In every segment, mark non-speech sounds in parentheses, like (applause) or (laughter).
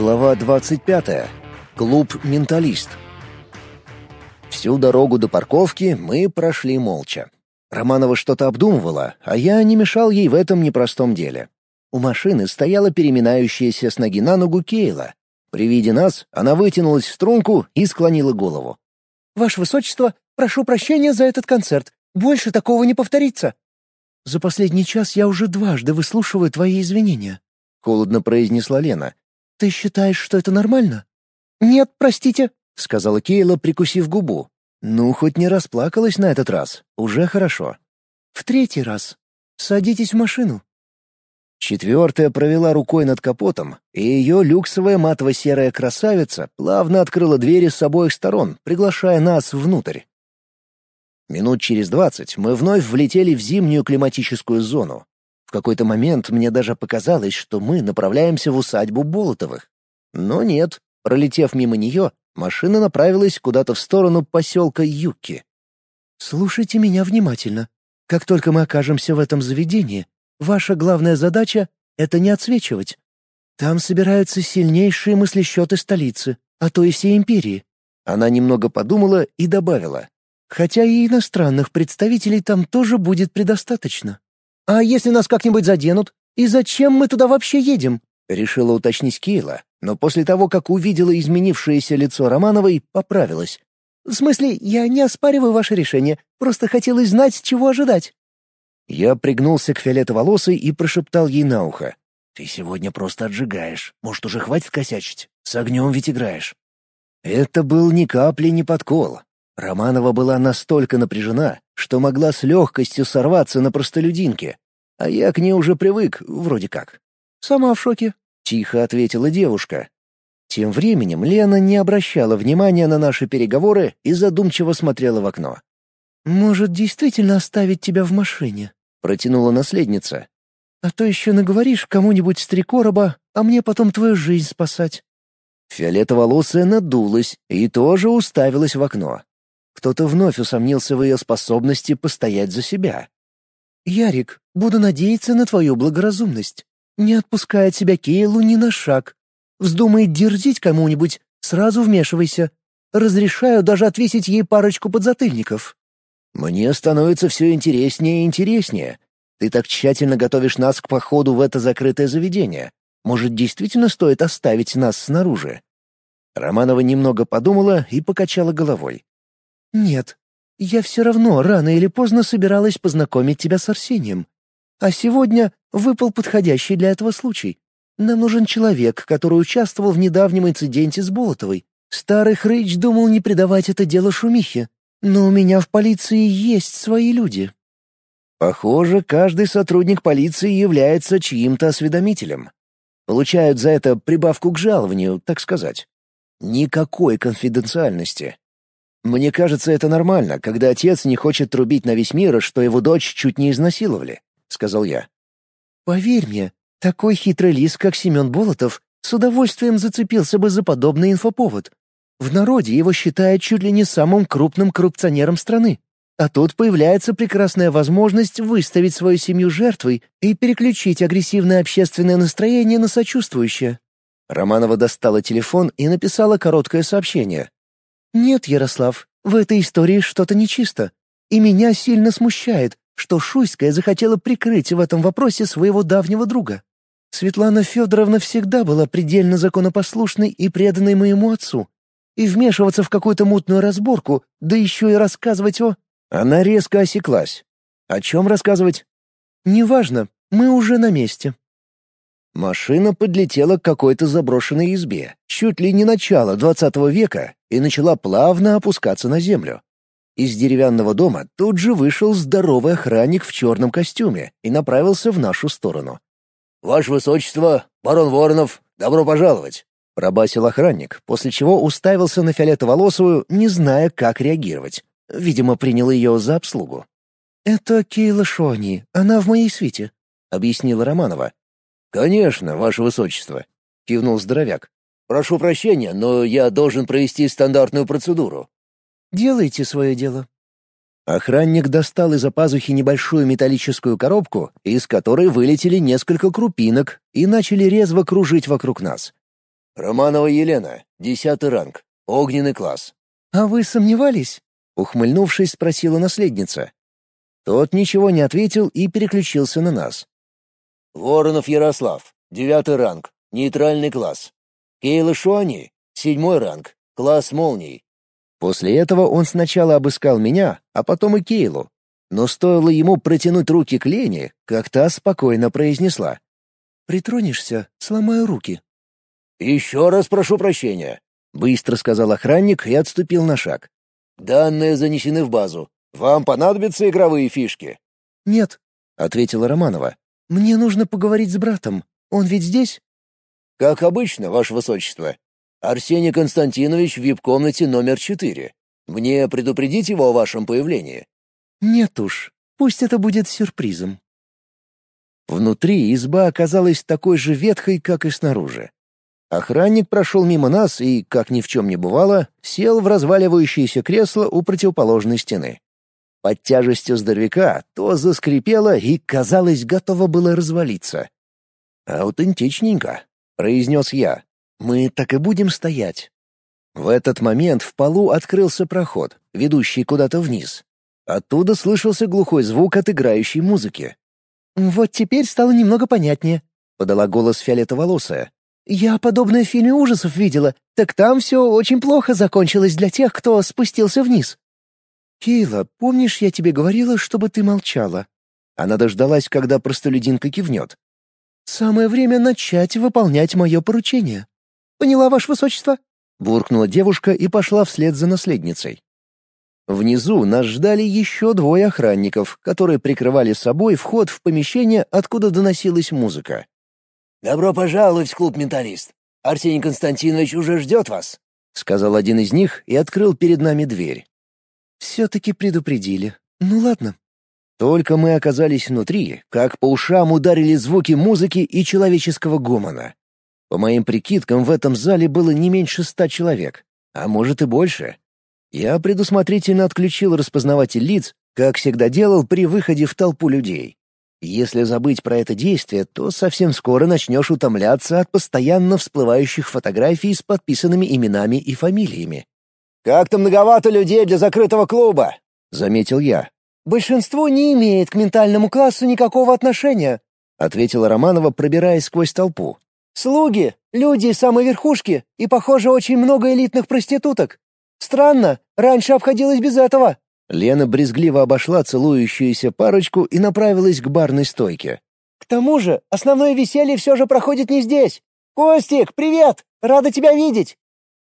Глава 25. Клуб «Менталист». Всю дорогу до парковки мы прошли молча. Романова что-то обдумывала, а я не мешал ей в этом непростом деле. У машины стояла переминающаяся с ноги на ногу Кейла. При виде нас она вытянулась в струнку и склонила голову. «Ваше Высочество, прошу прощения за этот концерт. Больше такого не повторится». «За последний час я уже дважды выслушиваю твои извинения», — холодно произнесла Лена. «Ты считаешь, что это нормально?» «Нет, простите», — сказала Кейла, прикусив губу. «Ну, хоть не расплакалась на этот раз. Уже хорошо». «В третий раз. Садитесь в машину». Четвертая провела рукой над капотом, и ее люксовая матово-серая красавица плавно открыла двери с обоих сторон, приглашая нас внутрь. Минут через двадцать мы вновь влетели в зимнюю климатическую зону. В какой-то момент мне даже показалось, что мы направляемся в усадьбу Болотовых. Но нет, пролетев мимо нее, машина направилась куда-то в сторону поселка Юкки. «Слушайте меня внимательно. Как только мы окажемся в этом заведении, ваша главная задача — это не отсвечивать. Там собираются сильнейшие мыслещеты столицы, а то и всей империи». Она немного подумала и добавила. «Хотя и иностранных представителей там тоже будет предостаточно». «А если нас как-нибудь заденут? И зачем мы туда вообще едем?» — решила уточнить Кейла, но после того, как увидела изменившееся лицо Романовой, поправилась. «В смысле, я не оспариваю ваше решение, просто хотелось знать, чего ожидать». Я пригнулся к фиолетоволосой и прошептал ей на ухо. «Ты сегодня просто отжигаешь. Может, уже хватит косячить? С огнем ведь играешь». Это был ни капли не подкол. Романова была настолько напряжена, что могла с легкостью сорваться на простолюдинке. А я к ней уже привык, вроде как. «Сама в шоке», — тихо ответила девушка. Тем временем Лена не обращала внимания на наши переговоры и задумчиво смотрела в окно. «Может, действительно оставить тебя в машине?» — протянула наследница. «А то еще наговоришь кому-нибудь с три короба, а мне потом твою жизнь спасать». Фиолетоволосая надулась и тоже уставилась в окно. Кто-то вновь усомнился в ее способности постоять за себя. «Ярик, буду надеяться на твою благоразумность. Не отпускай от себя Кейлу ни на шаг. Вздумает дерзить кому-нибудь, сразу вмешивайся. Разрешаю даже отвесить ей парочку подзатыльников». «Мне становится все интереснее и интереснее. Ты так тщательно готовишь нас к походу в это закрытое заведение. Может, действительно стоит оставить нас снаружи?» Романова немного подумала и покачала головой. «Нет, я все равно рано или поздно собиралась познакомить тебя с Арсением. А сегодня выпал подходящий для этого случай. Нам нужен человек, который участвовал в недавнем инциденте с Болотовой. Старый хрыч думал не придавать это дело шумихе. Но у меня в полиции есть свои люди». Похоже, каждый сотрудник полиции является чьим-то осведомителем. Получают за это прибавку к жалованию, так сказать. Никакой конфиденциальности. Мне кажется, это нормально, когда отец не хочет трубить на весь мир, что его дочь чуть не изнасиловали, сказал я. Поверь мне, такой хитрый лис, как Семен Болотов, с удовольствием зацепился бы за подобный инфоповод. В народе его считают чуть ли не самым крупным коррупционером страны. А тут появляется прекрасная возможность выставить свою семью жертвой и переключить агрессивное общественное настроение на сочувствующее. Романова достала телефон и написала короткое сообщение. «Нет, Ярослав, в этой истории что-то нечисто. И меня сильно смущает, что Шуйская захотела прикрыть в этом вопросе своего давнего друга. Светлана Федоровна всегда была предельно законопослушной и преданной моему отцу. И вмешиваться в какую-то мутную разборку, да еще и рассказывать о...» Она резко осеклась. «О чем рассказывать?» «Неважно, мы уже на месте». Машина подлетела к какой-то заброшенной избе, чуть ли не начало двадцатого века, и начала плавно опускаться на землю. Из деревянного дома тут же вышел здоровый охранник в черном костюме и направился в нашу сторону. «Ваше Высочество, барон Воронов, добро пожаловать!» — пробасил охранник, после чего уставился на фиолетоволосую, не зная, как реагировать. Видимо, принял ее за обслугу. «Это Кейла Шони, она в моей свите», — объяснила Романова. «Конечно, ваше высочество», — кивнул здоровяк. «Прошу прощения, но я должен провести стандартную процедуру». «Делайте свое дело». Охранник достал из-за пазухи небольшую металлическую коробку, из которой вылетели несколько крупинок и начали резво кружить вокруг нас. «Романова Елена, десятый ранг, огненный класс». «А вы сомневались?» — ухмыльнувшись, спросила наследница. Тот ничего не ответил и переключился на нас. «Воронов Ярослав, девятый ранг, нейтральный класс. Кейла Шуани, седьмой ранг, класс молний». После этого он сначала обыскал меня, а потом и Кейлу. Но стоило ему протянуть руки к Лене, как та спокойно произнесла. «Притронешься, сломаю руки». «Еще раз прошу прощения», — быстро сказал охранник и отступил на шаг. «Данные занесены в базу. Вам понадобятся игровые фишки?» «Нет», — ответила Романова. «Мне нужно поговорить с братом. Он ведь здесь?» «Как обычно, ваше высочество. Арсений Константинович в вип-комнате номер четыре. Мне предупредить его о вашем появлении?» «Нет уж. Пусть это будет сюрпризом». Внутри изба оказалась такой же ветхой, как и снаружи. Охранник прошел мимо нас и, как ни в чем не бывало, сел в разваливающееся кресло у противоположной стены. Под тяжестью здоровяка то заскрипело и, казалось, готово было развалиться. «Аутентичненько», — произнес я. «Мы так и будем стоять». В этот момент в полу открылся проход, ведущий куда-то вниз. Оттуда слышался глухой звук от играющей музыки. «Вот теперь стало немного понятнее», — подала голос фиолетоволосая. «Я подобное в фильме ужасов видела, так там все очень плохо закончилось для тех, кто спустился вниз». «Кейла, помнишь, я тебе говорила, чтобы ты молчала?» Она дождалась, когда простолюдинка кивнет. «Самое время начать выполнять мое поручение». «Поняла, ваше высочество?» — буркнула девушка и пошла вслед за наследницей. Внизу нас ждали еще двое охранников, которые прикрывали собой вход в помещение, откуда доносилась музыка. «Добро пожаловать в клуб «Менталист». Арсений Константинович уже ждет вас», — сказал один из них и открыл перед нами дверь. Все-таки предупредили. Ну ладно. Только мы оказались внутри, как по ушам ударили звуки музыки и человеческого гомона. По моим прикидкам, в этом зале было не меньше ста человек, а может и больше. Я предусмотрительно отключил распознаватель лиц, как всегда делал при выходе в толпу людей. Если забыть про это действие, то совсем скоро начнешь утомляться от постоянно всплывающих фотографий с подписанными именами и фамилиями. «Как-то многовато людей для закрытого клуба», — заметил я. «Большинство не имеет к ментальному классу никакого отношения», — ответила Романова, пробираясь сквозь толпу. «Слуги, люди из самой верхушки и, похоже, очень много элитных проституток. Странно, раньше обходилось без этого». Лена брезгливо обошла целующуюся парочку и направилась к барной стойке. «К тому же, основное веселье все же проходит не здесь. Костик, привет! Рада тебя видеть!»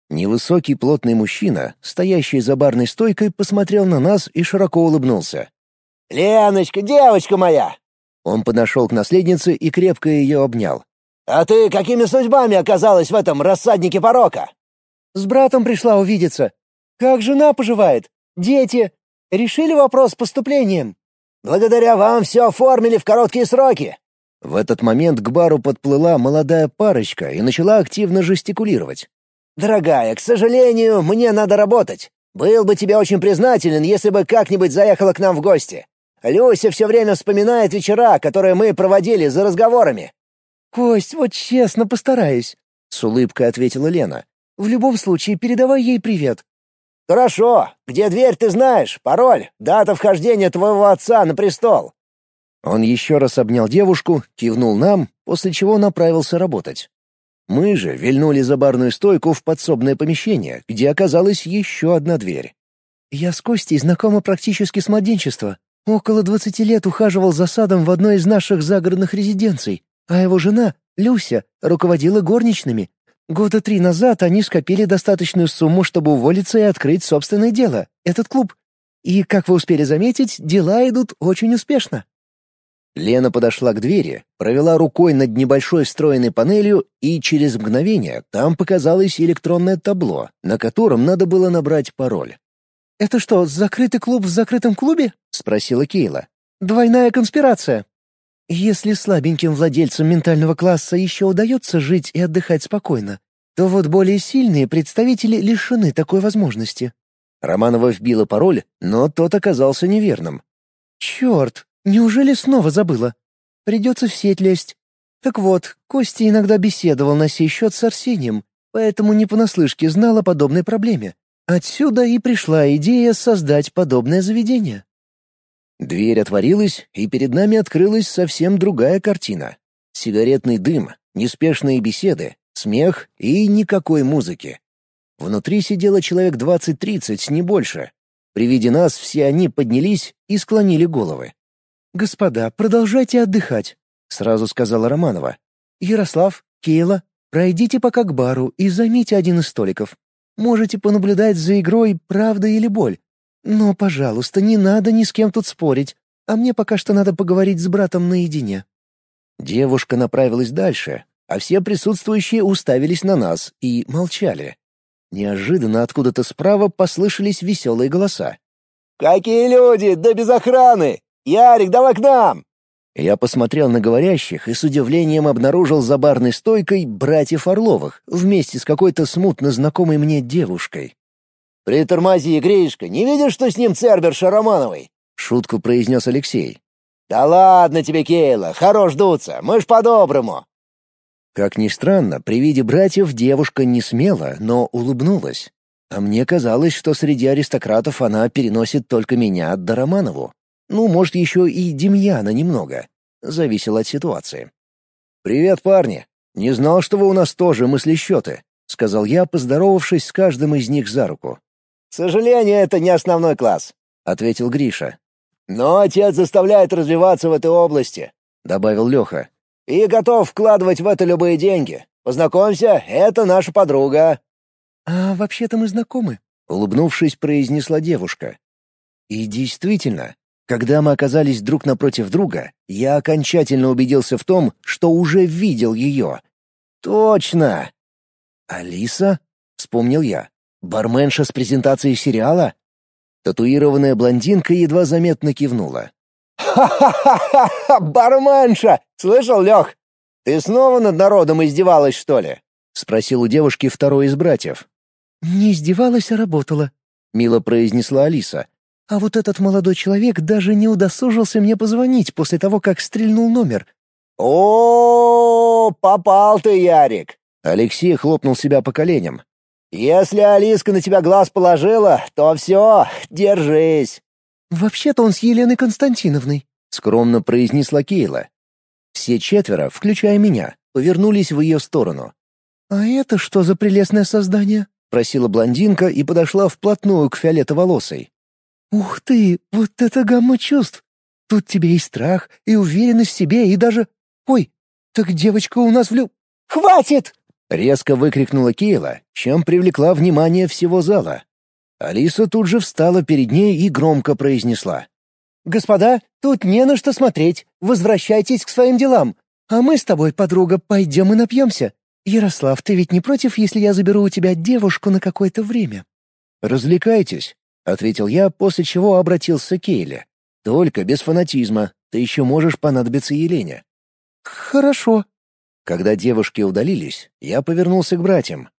Невысокий плотный мужчина, стоящий за барной стойкой, посмотрел на нас и широко улыбнулся. «Леночка, девочка моя!» Он подошел к наследнице и крепко ее обнял. «А ты какими судьбами оказалась в этом рассаднике порока?» «С братом пришла увидеться. Как жена поживает? Дети? Решили вопрос с поступлением?» «Благодаря вам все оформили в короткие сроки!» В этот момент к бару подплыла молодая парочка и начала активно жестикулировать. «Дорогая, к сожалению, мне надо работать. Был бы тебе очень признателен, если бы как-нибудь заехала к нам в гости. Люся все время вспоминает вечера, которые мы проводили за разговорами». «Кость, вот честно постараюсь», — с улыбкой ответила Лена. «В любом случае, передавай ей привет». «Хорошо. Где дверь, ты знаешь. Пароль. Дата вхождения твоего отца на престол». Он еще раз обнял девушку, кивнул нам, после чего направился работать. Мы же вильнули за барную стойку в подсобное помещение, где оказалась еще одна дверь. «Я с Костей знакома практически с младенчества. Около двадцати лет ухаживал за садом в одной из наших загородных резиденций, а его жена, Люся, руководила горничными. Года три назад они скопили достаточную сумму, чтобы уволиться и открыть собственное дело, этот клуб. И, как вы успели заметить, дела идут очень успешно. Лена подошла к двери, провела рукой над небольшой встроенной панелью, и через мгновение там показалось электронное табло, на котором надо было набрать пароль. «Это что, закрытый клуб в закрытом клубе?» — спросила Кейла. «Двойная конспирация». «Если слабеньким владельцам ментального класса еще удается жить и отдыхать спокойно, то вот более сильные представители лишены такой возможности». Романова вбила пароль, но тот оказался неверным. «Черт, Неужели снова забыла? Придется в сеть лезть. Так вот, Костя иногда беседовал на сей счет с Арсением, поэтому не понаслышке знал о подобной проблеме. Отсюда и пришла идея создать подобное заведение. Дверь отворилась, и перед нами открылась совсем другая картина. Сигаретный дым, неспешные беседы, смех и никакой музыки. Внутри сидело человек двадцать-тридцать, не больше. При виде нас все они поднялись и склонили головы. «Господа, продолжайте отдыхать», — сразу сказала Романова. «Ярослав, Кейла, пройдите пока к бару и займите один из столиков. Можете понаблюдать за игрой «Правда или боль». Но, пожалуйста, не надо ни с кем тут спорить, а мне пока что надо поговорить с братом наедине». Девушка направилась дальше, а все присутствующие уставились на нас и молчали. Неожиданно откуда-то справа послышались веселые голоса. «Какие люди? Да без охраны! Ярик, давай к нам!» Я посмотрел на говорящих и с удивлением обнаружил за барной стойкой братьев Орловых вместе с какой-то смутно знакомой мне девушкой. «Притормози, Гришка, не видишь, что с ним Церберша Романовой?» — шутку произнес Алексей. «Да ладно тебе, Кейла, хорош дуться, мы ж по-доброму». Как ни странно, при виде братьев девушка не смела, но улыбнулась. А мне казалось, что среди аристократов она переносит только меня да Романову. Ну, может, еще и Демьяна немного. Зависело от ситуации. «Привет, парни. Не знал, что вы у нас тоже мыслещеты», — сказал я, поздоровавшись с каждым из них за руку. «К сожалению, это не основной класс», — ответил Гриша. «Но отец заставляет развиваться в этой области», — добавил Леха. «И готов вкладывать в это любые деньги. Познакомься, это наша подруга». «А вообще-то мы знакомы», — улыбнувшись, произнесла девушка. И действительно, когда мы оказались друг напротив друга, я окончательно убедился в том, что уже видел ее. Точно! Алиса? Вспомнил я. Барменша с презентацией сериала? Татуированная блондинка едва заметно кивнула. «Ха-ха-ха! Барменша! Слышал, Лех? Ты снова над народом издевалась, что ли?» — спросил у девушки второй из братьев. «Не издевалась, а работала», — мило произнесла Алиса. А вот этот молодой человек даже не удосужился мне позвонить после того, как стрельнул номер. О, попал ты, Ярик. Алексей хлопнул себя по коленям. Если Алиска на тебя глаз положила, то все, держись. Вообще-то он с Еленой Константиновной, скромно произнесла Кейла. Все четверо, включая меня, повернулись в ее сторону. А это что за прелестное создание? просила блондинка и подошла вплотную к фиолетоволосой. «Ух ты, вот это гамма чувств! Тут тебе и страх, и уверенность в себе, и даже... Ой, так девочка у нас влю... Хватит!» Резко выкрикнула Кейла, чем привлекла внимание всего зала. Алиса тут же встала перед ней и громко произнесла. «Господа, тут не на что смотреть. Возвращайтесь к своим делам. А мы с тобой, подруга, пойдем и напьемся. Ярослав, ты ведь не против, если я заберу у тебя девушку на какое-то время?» «Развлекайтесь», — ответил я, после чего обратился к Кейле. «Только без фанатизма. Ты еще можешь понадобиться Елене». «Хорошо». Когда девушки удалились, я повернулся к братьям.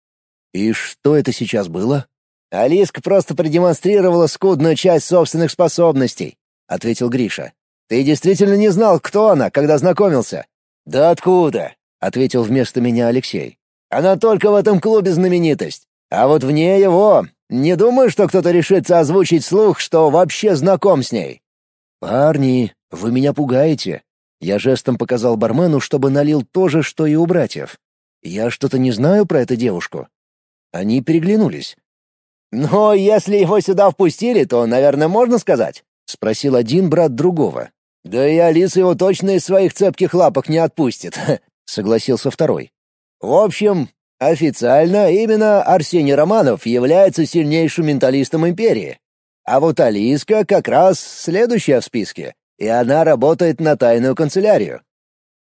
«И что это сейчас было?» «Алиска просто продемонстрировала скудную часть собственных способностей», — ответил Гриша. «Ты действительно не знал, кто она, когда знакомился?» «Да откуда?» — ответил вместо меня Алексей. «Она только в этом клубе знаменитость. А вот вне его не думаю, что кто-то решится озвучить слух, что вообще знаком с ней. Парни, вы меня пугаете. Я жестом показал бармену, чтобы налил то же, что и у братьев. Я что-то не знаю про эту девушку. Они переглянулись. «Но если его сюда впустили, то, наверное, можно сказать?» — спросил один брат другого. «Да и Алиса его точно из своих цепких лапок не отпустит», (laughs) — согласился второй. «В общем, Официально именно Арсений Романов является сильнейшим менталистом империи. А вот Алиска как раз следующая в списке, и она работает на тайную канцелярию.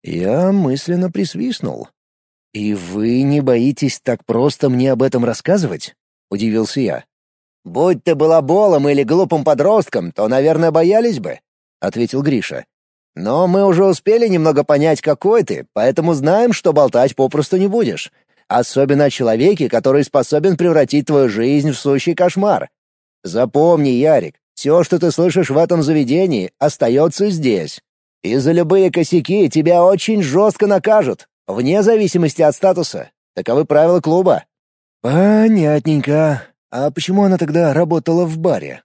Я мысленно присвистнул. «И вы не боитесь так просто мне об этом рассказывать?» — удивился я. «Будь ты балаболом или глупым подростком, то, наверное, боялись бы», — ответил Гриша. «Но мы уже успели немного понять, какой ты, поэтому знаем, что болтать попросту не будешь. Особенно о человеке, который способен превратить твою жизнь в сущий кошмар. Запомни, Ярик, все, что ты слышишь в этом заведении, остается здесь. И за любые косяки тебя очень жестко накажут, вне зависимости от статуса. Таковы правила клуба». «Понятненько. А почему она тогда работала в баре?»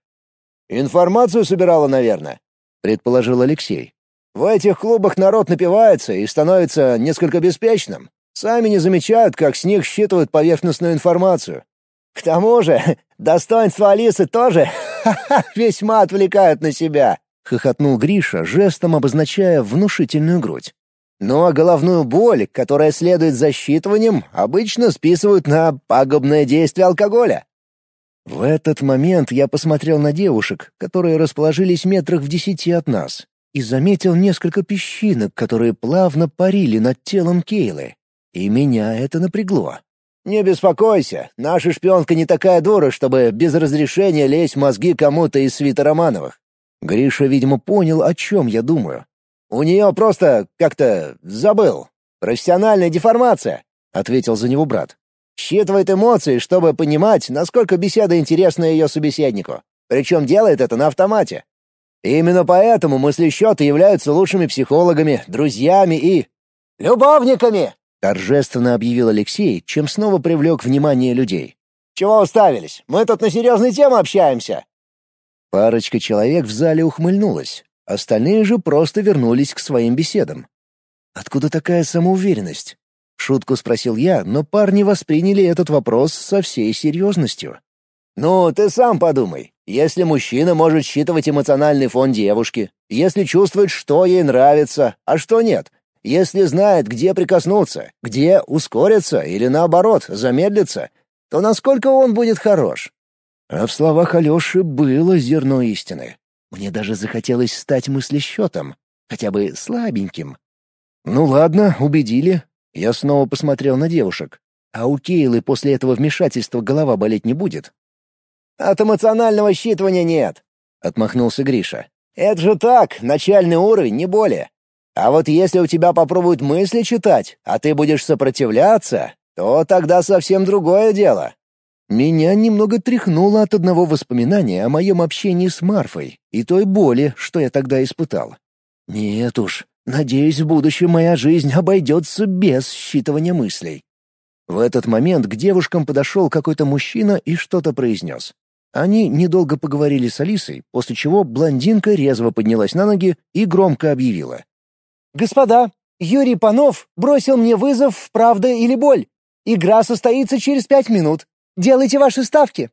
«Информацию собирала, наверное», — предположил Алексей. «В этих клубах народ напивается и становится несколько беспечным. Сами не замечают, как с них считывают поверхностную информацию. К тому же, (laughs) достоинства Алисы тоже (laughs) весьма отвлекают на себя», — хохотнул Гриша, жестом обозначая внушительную грудь. «Ну а головную боль, которая следует за считыванием, обычно списывают на пагубное действие алкоголя». В этот момент я посмотрел на девушек, которые расположились метрах в десяти от нас, и заметил несколько песчинок, которые плавно парили над телом Кейлы. И меня это напрягло. «Не беспокойся, наша шпионка не такая дура, чтобы без разрешения лезть в мозги кому-то из свита Романовых». Гриша, видимо, понял, о чем я думаю. «У нее просто как-то забыл. Профессиональная деформация», — ответил за него брат. «Считывает эмоции, чтобы понимать, насколько беседа интересна ее собеседнику. Причем делает это на автомате. Именно поэтому мысли-счеты являются лучшими психологами, друзьями и... «Любовниками!» Торжественно объявил Алексей, чем снова привлек внимание людей. «Чего уставились? Мы тут на серьезные темы общаемся!» Парочка человек в зале ухмыльнулась, остальные же просто вернулись к своим беседам. «Откуда такая самоуверенность?» — шутку спросил я, но парни восприняли этот вопрос со всей серьезностью. «Ну, ты сам подумай. Если мужчина может считывать эмоциональный фон девушки, если чувствует, что ей нравится, а что нет, если знает, где прикоснуться, где ускориться или, наоборот, замедлиться, то насколько он будет хорош? А в словах Алёши было зерно истины. Мне даже захотелось стать мыслесчетом, хотя бы слабеньким. Ну ладно, убедили. Я снова посмотрел на девушек. А у Кейлы после этого вмешательства голова болеть не будет? От эмоционального считывания нет, — отмахнулся Гриша. Это же так, начальный уровень, не более. А вот если у тебя попробуют мысли читать, а ты будешь сопротивляться, то тогда совсем другое дело. Меня немного тряхнуло от одного воспоминания о моем общении с Марфой и той боли, что я тогда испытал. Нет уж, надеюсь, в будущем моя жизнь обойдется без считывания мыслей. В этот момент к девушкам подошел какой-то мужчина и что-то произнес. Они недолго поговорили с Алисой, после чего блондинка резво поднялась на ноги и громко объявила. «Господа, Юрий Панов бросил мне вызов в «Правда или боль». Игра состоится через пять минут. Делайте ваши ставки».